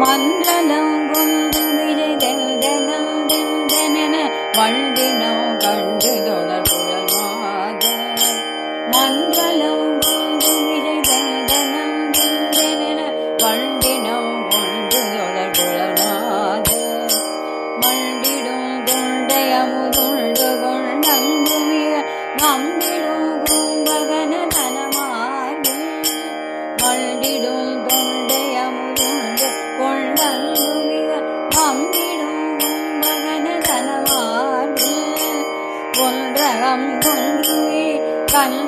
மண்டலம் கொண்டு விஜயதந்தனம் தெந்தனென வண்டினம் கண்டு தொட tâm thân vui cảnh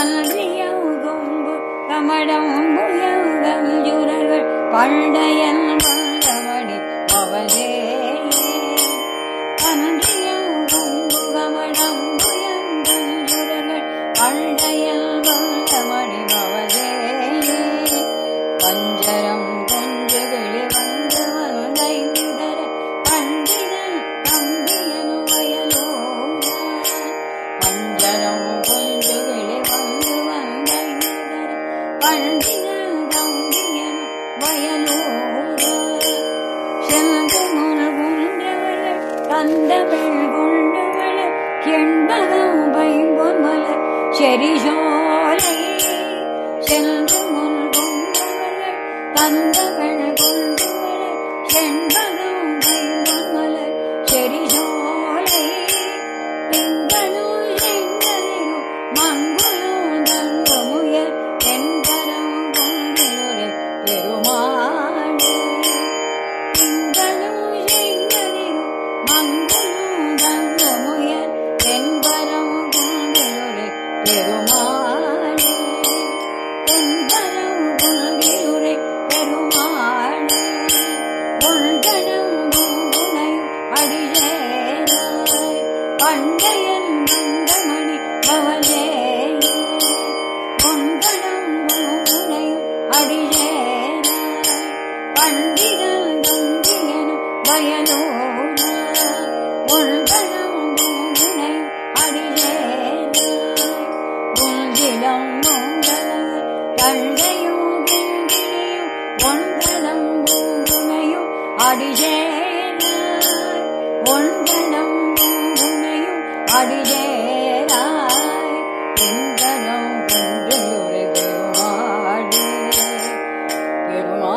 பன்றியம் கொம்பு கமடம் முயங்கஞ்சுரர்கள் பண்டையன் மண்டமணி அவனே. பன்றியம் கொம்பு கமடம் முயங்கஞ்சுரர்கள் பண்டையன் மண்டமணி அவனே. பஞ்சரம் கொஞ்சுகளி பண்டிதன் தம்பியனு வயலோரா முன் குன்றவளர் கந்தவள் கொண்டவளர் எண்பதம் பைம்பொன் செரிசோலை சென்று முன் கந்தவள் அடியேனாய் மந்தமணி பவனேயே பொன்கணம் பூங்குனையும் அடியேனாய் பண்டிதன் தம்பியனும் வயலோனா உள்கணம் பூங்குனையும் அடியேனாய் உள்கிடம் மோங்கலவர் தண்டையும் கிங்கினியும் ஒன்கலம் ஆடினேராய் எந்தனம் ஒன்று பெருமாடி பெருமா